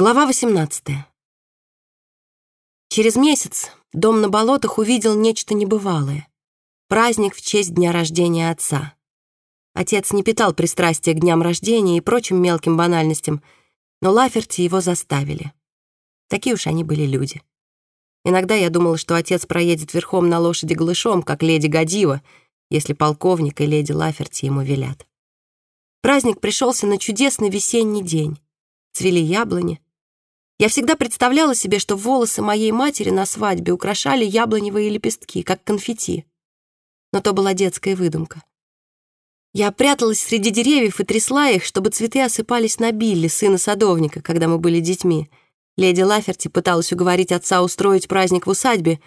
Глава 18. Через месяц дом на болотах увидел нечто небывалое. Праздник в честь дня рождения отца. Отец не питал пристрастия к дням рождения и прочим мелким банальностям, но Лаферти его заставили. Такие уж они были люди. Иногда я думала, что отец проедет верхом на лошади голышом, как леди Гадива, если полковник и леди Лаферти ему велят. Праздник пришелся на чудесный весенний день. Цвели яблони, я всегда представляла себе, что волосы моей матери на свадьбе украшали яблоневые лепестки, как конфетти. Но то была детская выдумка. Я пряталась среди деревьев и трясла их, чтобы цветы осыпались на Билли, сына садовника, когда мы были детьми. Леди Лаферти пыталась уговорить отца устроить праздник в усадьбе,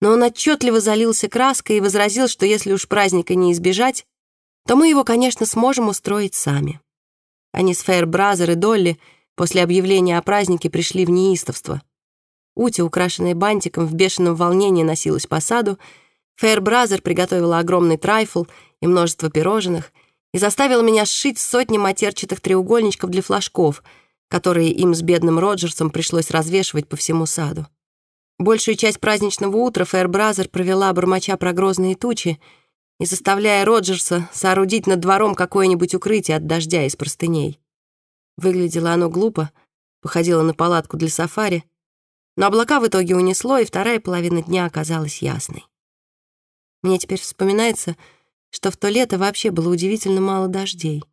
но он отчетливо залился краской и возразил, что если уж праздника не избежать, то мы его, конечно, сможем устроить сами. Они с Фейр-Бразер и Долли — После объявления о празднике пришли в неистовство. Ути, украшенная бантиком, в бешеном волнении носилась по саду, Фейербразер приготовила огромный трайфл и множество пирожных и заставила меня сшить сотни матерчатых треугольничков для флажков, которые им с бедным Роджерсом пришлось развешивать по всему саду. Большую часть праздничного утра Фейербразер провела, бормоча про грозные тучи и заставляя Роджерса соорудить над двором какое-нибудь укрытие от дождя из простыней. Выглядело оно глупо, походило на палатку для сафари, но облака в итоге унесло, и вторая половина дня оказалась ясной. Мне теперь вспоминается, что в то лето вообще было удивительно мало дождей.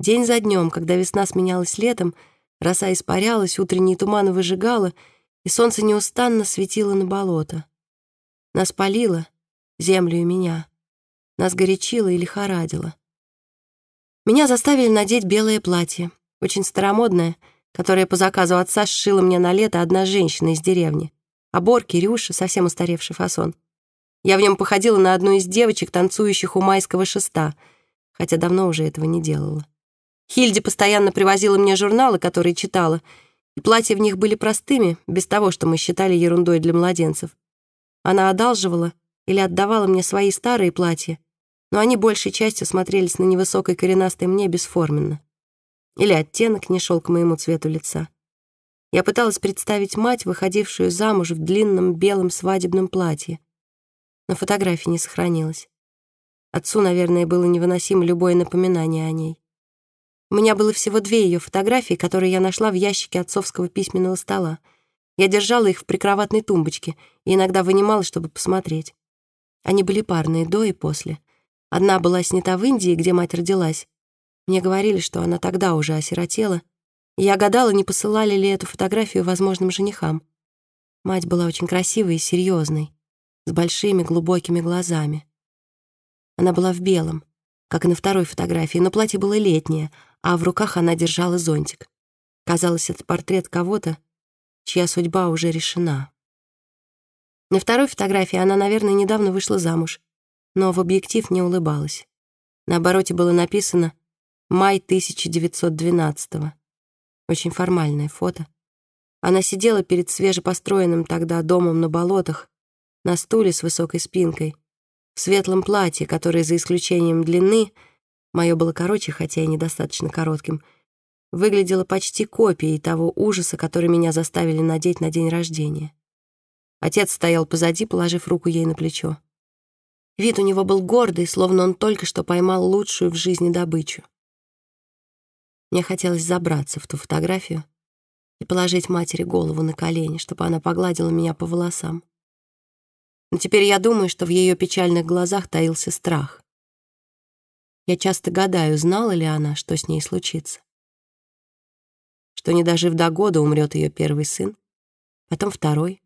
День за днем, когда весна сменялась летом, роса испарялась, утренние туманы выжигало, и солнце неустанно светило на болото. Нас палило, землю и меня. Нас горячило и лихорадило. Меня заставили надеть белое платье, очень старомодная, которая по заказу отца сшила мне на лето одна женщина из деревни. Обор, Кирюша, совсем устаревший фасон. Я в нем походила на одну из девочек, танцующих у майского шеста, хотя давно уже этого не делала. Хильди постоянно привозила мне журналы, которые читала, и платья в них были простыми, без того, что мы считали ерундой для младенцев. Она одалживала или отдавала мне свои старые платья, но они большей частью смотрелись на невысокой коренастой мне бесформенно. Или оттенок не шел к моему цвету лица. Я пыталась представить мать, выходившую замуж в длинном белом свадебном платье. Но фотографии не сохранилось. Отцу, наверное, было невыносимо любое напоминание о ней. У меня было всего две ее фотографии, которые я нашла в ящике отцовского письменного стола. Я держала их в прикроватной тумбочке и иногда вынимала, чтобы посмотреть. Они были парные до и после. Одна была снята в Индии, где мать родилась, мне говорили, что она тогда уже осиротела, я гадала, не посылали ли эту фотографию возможным женихам. Мать была очень красивой и серьезной, с большими глубокими глазами. Она была в белом, как и на второй фотографии, но платье было летнее, а в руках она держала зонтик. Казалось, это портрет кого-то, чья судьба уже решена. На второй фотографии она, наверное, недавно вышла замуж, но в объектив не улыбалась. На обороте было написано Май 1912-го. Очень формальное фото. Она сидела перед свежепостроенным тогда домом на болотах, на стуле с высокой спинкой, в светлом платье, которое, за исключением длины, мое было короче, хотя и недостаточно коротким, выглядело почти копией того ужаса, который меня заставили надеть на день рождения. Отец стоял позади, положив руку ей на плечо. Вид у него был гордый, словно он только что поймал лучшую в жизни добычу. Мне хотелось забраться в ту фотографию и положить матери голову на колени, чтобы она погладила меня по волосам. Но теперь я думаю, что в ее печальных глазах таился страх. Я часто гадаю, знала ли она, что с ней случится. Что, не дожив до года, умрет ее первый сын, потом второй,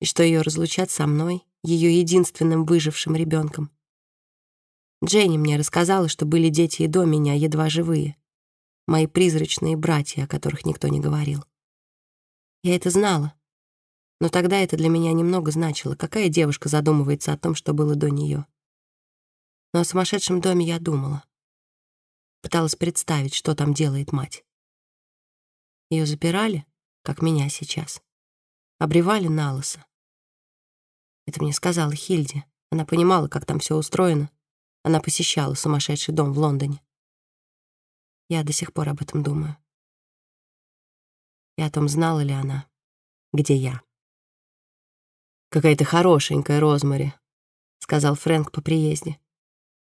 и что ее разлучат со мной, ее единственным выжившим ребенком. Дженни мне рассказала, что были дети и до меня, едва живые мои призрачные братья, о которых никто не говорил. Я это знала, но тогда это для меня немного значило, какая девушка задумывается о том, что было до нее. Но о сумасшедшем доме я думала. Пыталась представить, что там делает мать. Ее запирали, как меня сейчас. Обревали на лысо. Это мне сказала Хильди. Она понимала, как там все устроено. Она посещала сумасшедший дом в Лондоне. Я до сих пор об этом думаю. и о том, знала ли она, где я. «Какая-то хорошенькая Розмари», — сказал Фрэнк по приезде.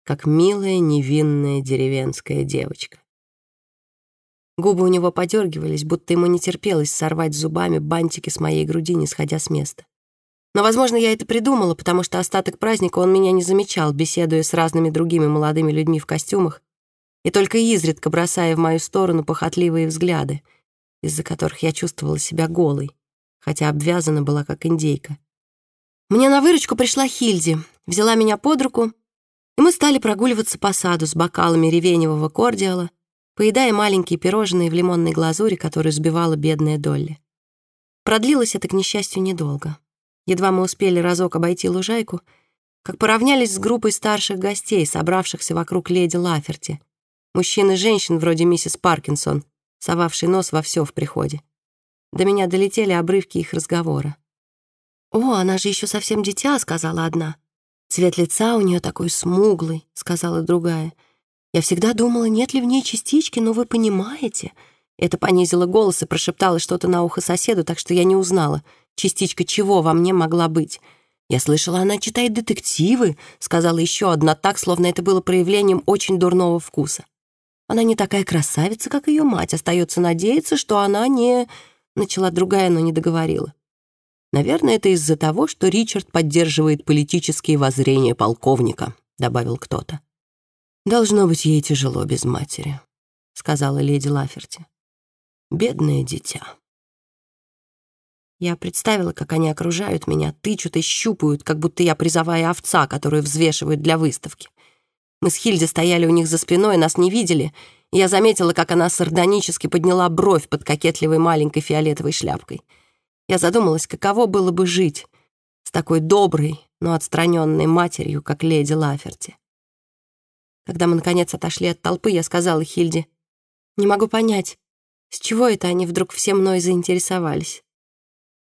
«Как милая, невинная деревенская девочка». Губы у него подергивались, будто ему не терпелось сорвать зубами бантики с моей груди, не сходя с места. Но, возможно, я это придумала, потому что остаток праздника он меня не замечал, беседуя с разными другими молодыми людьми в костюмах, и только изредка бросая в мою сторону похотливые взгляды, из-за которых я чувствовала себя голой, хотя обвязана была как индейка. Мне на выручку пришла Хильди, взяла меня под руку, и мы стали прогуливаться по саду с бокалами ревеневого кордиала, поедая маленькие пирожные в лимонной глазури, которую сбивала бедная Долли. Продлилось это, к несчастью, недолго. Едва мы успели разок обойти лужайку, как поравнялись с группой старших гостей, собравшихся вокруг леди Лаферти, мужчин и женщин вроде миссис Паркинсон, совавший нос во все в приходе. До меня долетели обрывки их разговора. «О, она же еще совсем дитя», — сказала одна. «Цвет лица у нее такой смуглый», — сказала другая. «Я всегда думала, нет ли в ней частички, но вы понимаете». Это понизила голос и прошептала что-то на ухо соседу, так что я не узнала — частичка чего во мне могла быть. «Я слышала, она читает детективы», — сказала еще одна так, словно это было проявлением очень дурного вкуса. «Она не такая красавица, как ее мать. Остается надеяться, что она не...» Начала другая, но не договорила. «Наверное, это из-за того, что Ричард поддерживает политические воззрения полковника», — добавил кто-то. «Должно быть, ей тяжело без матери», — сказала леди Лаферти. «Бедное дитя». Я представила, как они окружают меня, тычут и щупают, как будто я призовая овца, которую взвешивают для выставки. Мы с Хильди стояли у них за спиной, нас не видели, я заметила, как она сардонически подняла бровь под кокетливой маленькой фиолетовой шляпкой. Я задумалась, каково было бы жить с такой доброй, но отстраненной матерью, как леди Лаферти. Когда мы, наконец, отошли от толпы, я сказала Хильде, «Не могу понять, с чего это они вдруг все мной заинтересовались?»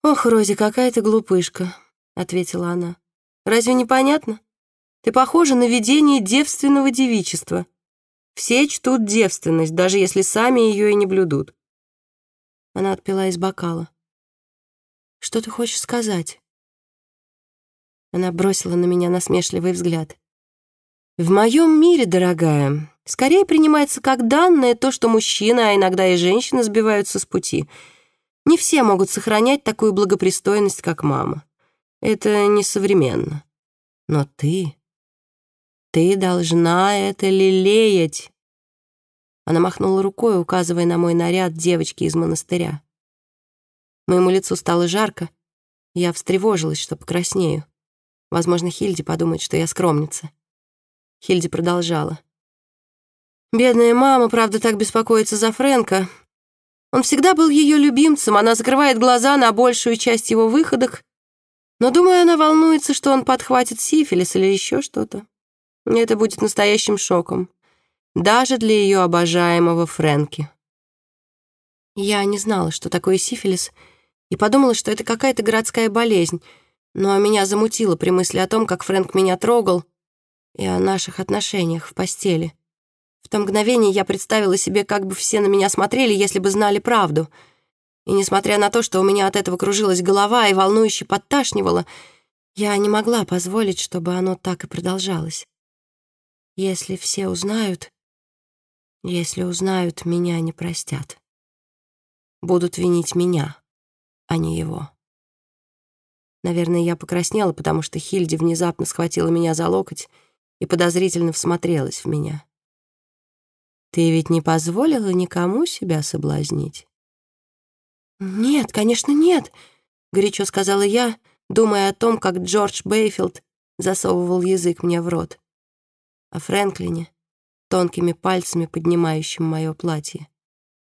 «Ох, Рози, какая ты глупышка», — ответила она. «Разве не понятно? Ты похожа на видение девственного девичества. Все чтут девственность, даже если сами ее и не блюдут». Она отпила из бокала. «Что ты хочешь сказать?» Она бросила на меня насмешливый взгляд. «В моем мире, дорогая, скорее принимается как данное то, что мужчины, а иногда и женщины сбиваются с пути — не все могут сохранять такую благопристойность, как мама. Это несовременно. Но ты... Ты должна это лелеять. Она махнула рукой, указывая на мой наряд девочки из монастыря. Моему лицу стало жарко, я встревожилась, что покраснею. Возможно, Хильди подумает, что я скромница. Хильди продолжала. «Бедная мама, правда, так беспокоится за Фрэнка, он всегда был ее любимцем, она закрывает глаза на большую часть его выходок, но, думаю, она волнуется, что он подхватит сифилис или еще что-то. Это будет настоящим шоком, даже для ее обожаемого Фрэнки. Я не знала, что такое сифилис, и подумала, что это какая-то городская болезнь, но меня замутило при мысли о том, как Фрэнк меня трогал, и о наших отношениях в постели. В то мгновение я представила себе, как бы все на меня смотрели, если бы знали правду. И несмотря на то, что у меня от этого кружилась голова и волнующе подташнивала, я не могла позволить, чтобы оно так и продолжалось. Если все узнают, если узнают, меня не простят. Будут винить меня, а не его. Наверное, я покраснела, потому что Хильди внезапно схватила меня за локоть и подозрительно всмотрелась в меня. Ты ведь не позволила никому себя соблазнить? «Нет, конечно, нет», — горячо сказала я, думая о том, как Джордж Бейфилд засовывал язык мне в рот. О Фрэнклине, тонкими пальцами поднимающим мое платье.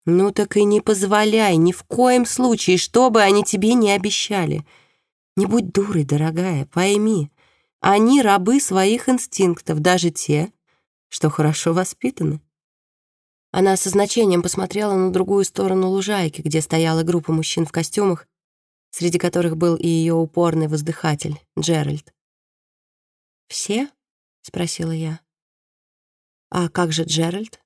«Ну так и не позволяй ни в коем случае, что бы они тебе не обещали. Не будь дурой, дорогая, пойми, они рабы своих инстинктов, даже те, что хорошо воспитаны. Она со значением посмотрела на другую сторону лужайки, где стояла группа мужчин в костюмах, среди которых был и ее упорный воздыхатель, Джеральд. «Все?» — спросила я. «А как же Джеральд?»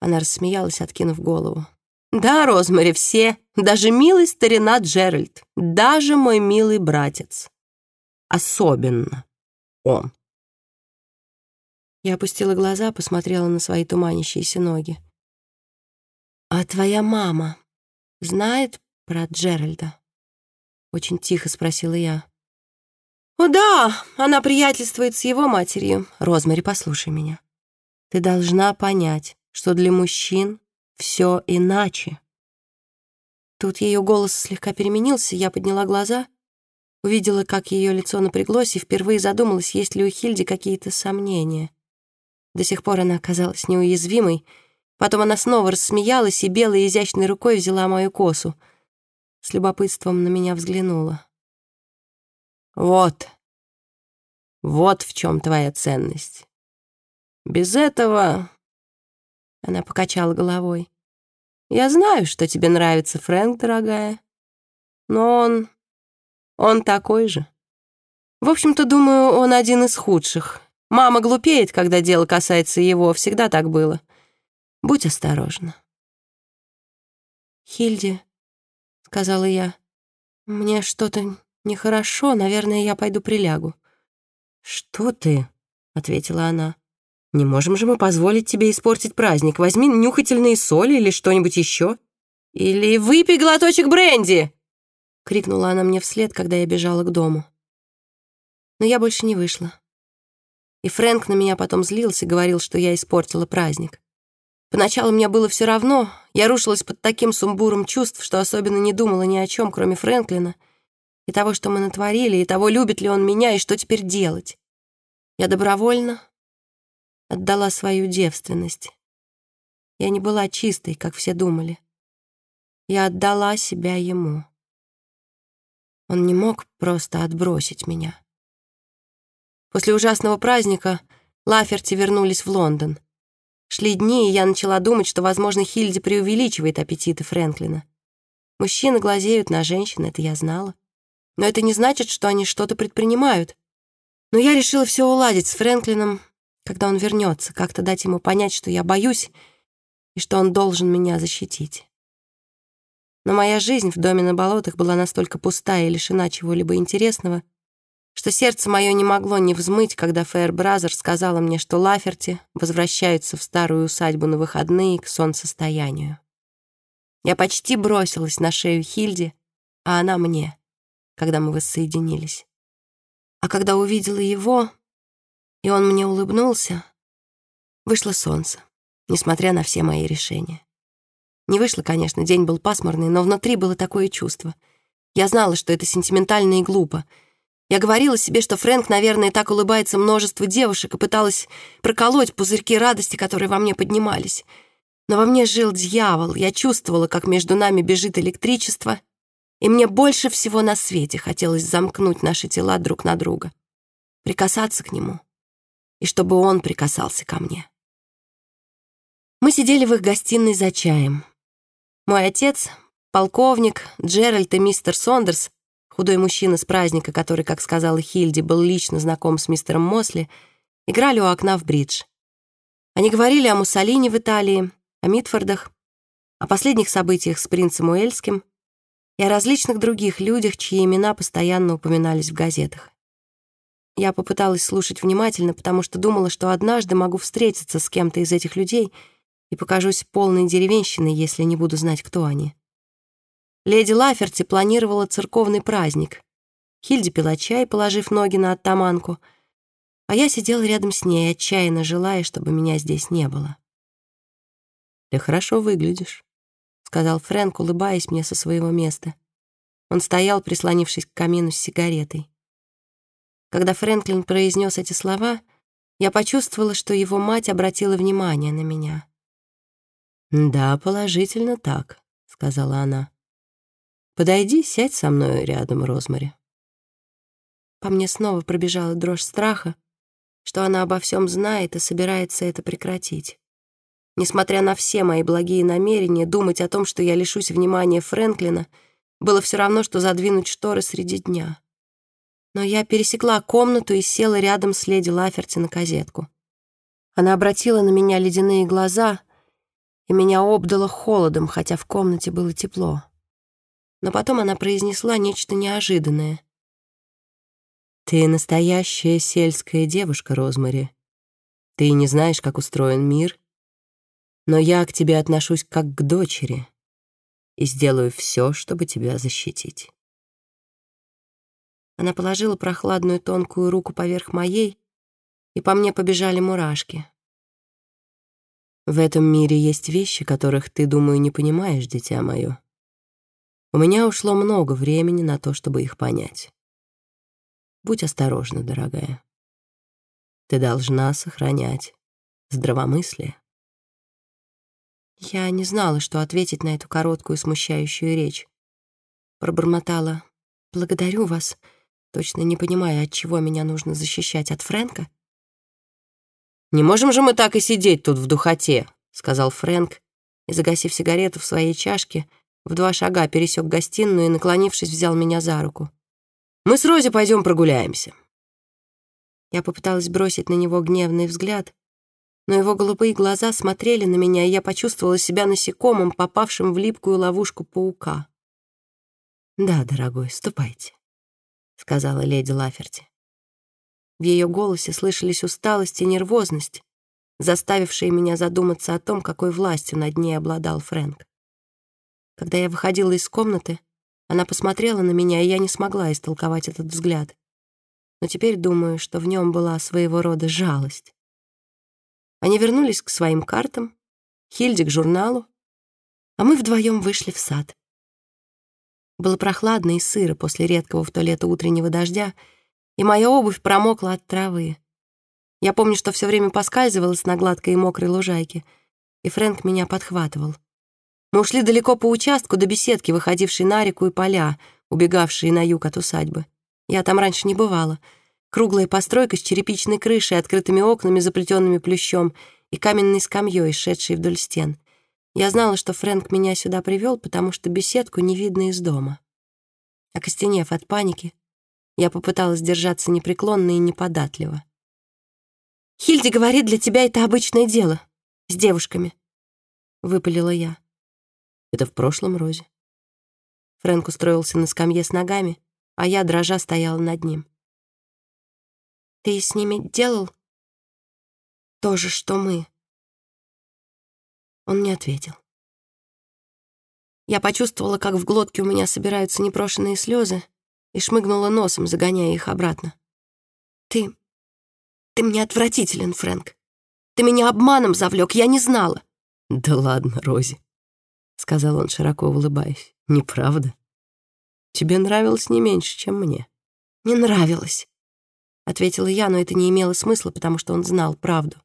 Она рассмеялась, откинув голову. Да, Розмари, все, даже милый старина Джеральд, даже мой милый братец. Особенно он. Я опустила глаза, посмотрела на свои туманящиеся ноги. «А твоя мама знает про Джеральда?» Очень тихо спросила я. «О да, она приятельствует с его матерью. Розмари, послушай меня. Ты должна понять, что для мужчин все иначе». Тут ее голос слегка переменился, я подняла глаза, увидела, как ее лицо напряглось, и впервые задумалась, есть ли у Хильди какие-то сомнения. До сих пор она оказалась неуязвимой. Потом она снова рассмеялась и белой изящной рукой взяла мою косу. С любопытством на меня взглянула. «Вот, вот в чем твоя ценность. Без этого...» Она покачала головой. «Я знаю, что тебе нравится Фрэнк, дорогая, но он... он такой же. В общем-то, думаю, он один из худших, Мама глупеет, когда дело касается его, всегда так было. Будь осторожна. «Хильди», — сказала я, — «мне что-то нехорошо, наверное, я пойду прилягу». «Что ты?» — ответила она. «Не можем же мы позволить тебе испортить праздник. Возьми нюхательные соли или что-нибудь еще. Или выпей глоточек бренди!» — крикнула она мне вслед, когда я бежала к дому. Но я больше не вышла. И Фрэнк на меня потом злился, говорил, что я испортила праздник. Поначалу мне было все равно, я рушилась под таким сумбуром чувств, что особенно не думала ни о чем, кроме Фрэнклина, и того, что мы натворили, и того, любит ли он меня, и что теперь делать. Я добровольно отдала свою девственность. Я не была чистой, как все думали. Я отдала себя ему. Он не мог просто отбросить меня. После ужасного праздника Лаферти вернулись в Лондон. Шли дни, и я начала думать, что, возможно, Хильди преувеличивает аппетиты Фрэнклина. Мужчины глазеют на женщин, это я знала. Но это не значит, что они что-то предпринимают. Но я решила все уладить с Фрэнклином, когда он вернется, как-то дать ему понять, что я боюсь и что он должен меня защитить. Но моя жизнь в доме на болотах была настолько пустая и лишена чего-либо интересного, что сердце мое не могло не взмыть, когда Фэйр Бразер сказала мне, что Лаферти возвращаются в старую усадьбу на выходные к солнцестоянию. Я почти бросилась на шею Хильди, а она мне, когда мы воссоединились. А когда увидела его, и он мне улыбнулся, вышло солнце, несмотря на все мои решения. Не вышло, конечно, день был пасмурный, но внутри было такое чувство. Я знала, что это сентиментально и глупо — я говорила себе, что Фрэнк, наверное, так улыбается множеству девушек и пыталась проколоть пузырьки радости, которые во мне поднимались. Но во мне жил дьявол, я чувствовала, как между нами бежит электричество, и мне больше всего на свете хотелось замкнуть наши тела друг на друга, прикасаться к нему, и чтобы он прикасался ко мне. Мы сидели в их гостиной за чаем. Мой отец, полковник, Джеральд и мистер Сондерс худой мужчина с праздника, который, как сказала Хильди, был лично знаком с мистером Мосли, играли у окна в бридж. Они говорили о Муссолини в Италии, о Митфордах, о последних событиях с принцем Уэльским и о различных других людях, чьи имена постоянно упоминались в газетах. Я попыталась слушать внимательно, потому что думала, что однажды могу встретиться с кем-то из этих людей и покажусь полной деревенщиной, если не буду знать, кто они. Леди Лаферти планировала церковный праздник. Хильди пила чай, положив ноги на оттаманку, а я сидела рядом с ней, отчаянно желая, чтобы меня здесь не было. «Ты хорошо выглядишь», — сказал Фрэнк, улыбаясь мне со своего места. Он стоял, прислонившись к камину с сигаретой. Когда Фрэнклин произнес эти слова, я почувствовала, что его мать обратила внимание на меня. «Да, положительно так», — сказала она. Подойди, сядь со мной рядом, Розмари. По мне снова пробежала дрожь страха, что она обо всем знает и собирается это прекратить. Несмотря на все мои благие намерения, думать о том, что я лишусь внимания Фрэнклина, было все равно, что задвинуть шторы среди дня. Но я пересекла комнату и села рядом с леди Лаферти на козетку. Она обратила на меня ледяные глаза, и меня обдало холодом, хотя в комнате было тепло. Но потом она произнесла нечто неожиданное. «Ты настоящая сельская девушка, Розмари. Ты не знаешь, как устроен мир, но я к тебе отношусь как к дочери и сделаю все, чтобы тебя защитить». Она положила прохладную тонкую руку поверх моей, и по мне побежали мурашки. В этом мире есть вещи, которых ты, думаю, не понимаешь, дитя мое. У меня ушло много времени на то, чтобы их понять. Будь осторожна, дорогая. Ты должна сохранять здравомыслие. Я не знала, что ответить на эту короткую смущающую речь. Пробормотала «Благодарю вас», точно не понимая, от чего меня нужно защищать, от Фрэнка «Не можем же мы так и сидеть тут в духоте», — сказал Фрэнк, и, загасив сигарету в своей чашке, в два шага пересек гостиную и, наклонившись, взял меня за руку. «Мы с Рози пойдем прогуляемся». Я попыталась бросить на него гневный взгляд, но его голубые глаза смотрели на меня, и я почувствовала себя насекомым, попавшим в липкую ловушку паука. «Да, дорогой, ступайте», — сказала леди Лаферти. В ее голосе слышались усталость и нервозность, заставившие меня задуматься о том, какой властью над ней обладал Фрэнк. Когда я выходила из комнаты, она посмотрела на меня, и я не смогла истолковать этот взгляд. Но теперь думаю, что в нем была своего рода жалость. Они вернулись к своим картам, Хильде к журналу, а мы вдвоем вышли в сад. Было прохладно и сыро после редкого в то лето утреннего дождя, и моя обувь промокла от травы. Я помню, что все время поскальзывалась на гладкой и мокрой лужайке, и Фрэнк меня подхватывал. Мы ушли далеко по участку до беседки, выходившей на реку и поля, убегавшие на юг от усадьбы. Я там раньше не бывала. Круглая постройка с черепичной крышей, открытыми окнами, заплетенными плющом, и каменной скамьей, шедшей вдоль стен. Я знала, что Фрэнк меня сюда привел, потому что беседку не видно из дома. Окостенев от паники, я попыталась держаться непреклонно и неподатливо. «Хильди говорит, для тебя это обычное дело. С девушками», — выпалила я. «Это в прошлом, Розе». Фрэнк устроился на скамье с ногами, а я, дрожа, стояла над ним. «Ты с ними делал то же, что мы?» Он не ответил. Я почувствовала, как в глотке у меня собираются непрошенные слезы, и шмыгнула носом, загоняя их обратно. «Ты... ты мне отвратителен, Фрэнк. Ты меня обманом завлек, я не знала». «Да ладно, Рози», — сказал он, широко улыбаясь. «Неправда. Тебе нравилось не меньше, чем мне». «Не нравилось», — ответила я, но это не имело смысла, потому что он знал правду.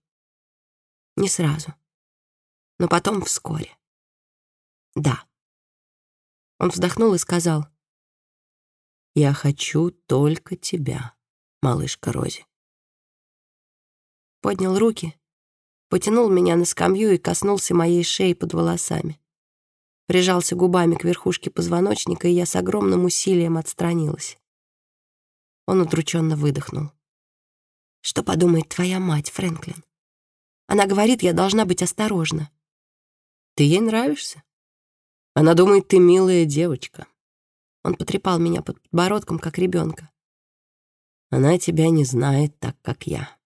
Не сразу, но потом вскоре. «Да». Он вздохнул и сказал, я хочу только тебя, малышка Рози. Поднял руки, потянул меня на скамью и коснулся моей шеи под волосами. Прижался губами к верхушке позвоночника, и я с огромным усилием отстранилась. Он удрученно выдохнул. «Что подумает твоя мать, Фрэнклин? Она говорит, я должна быть осторожна». «Ты ей нравишься? Она думает, ты милая девочка. Он потрепал меня под подбородком, как ребенка. Она тебя не знает так, как я.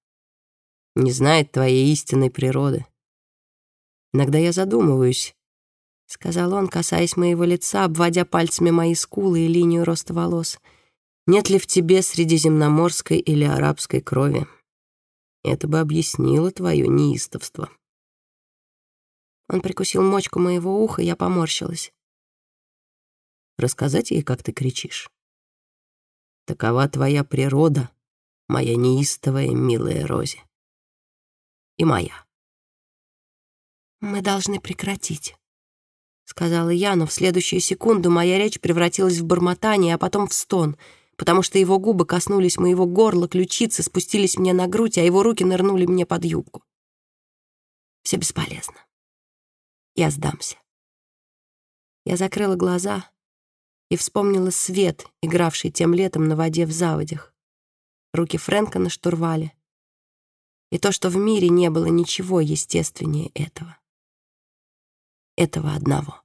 Не знает твоей истинной природы. Иногда я задумываюсь, — сказал он, касаясь моего лица, обводя пальцами мои скулы и линию роста волос. «Нет ли в тебе средиземноморской или арабской крови? Это бы объяснило твое неистовство». Он прикусил мочку моего уха, я поморщилась. Рассказать ей, как ты кричишь? Такова твоя природа, моя неистовая милая Рози. И моя. Мы должны прекратить, сказала я, но в следующую секунду моя речь превратилась в бормотание, а потом в стон, потому что его губы коснулись моего горла, ключицы спустились мне на грудь, а его руки нырнули мне под юбку. Все бесполезно. Я сдамся. Я закрыла глаза и вспомнила свет, игравший тем летом на воде в заводях, руки Фрэнка на штурвале, и то, что в мире не было ничего естественнее этого. этого одного.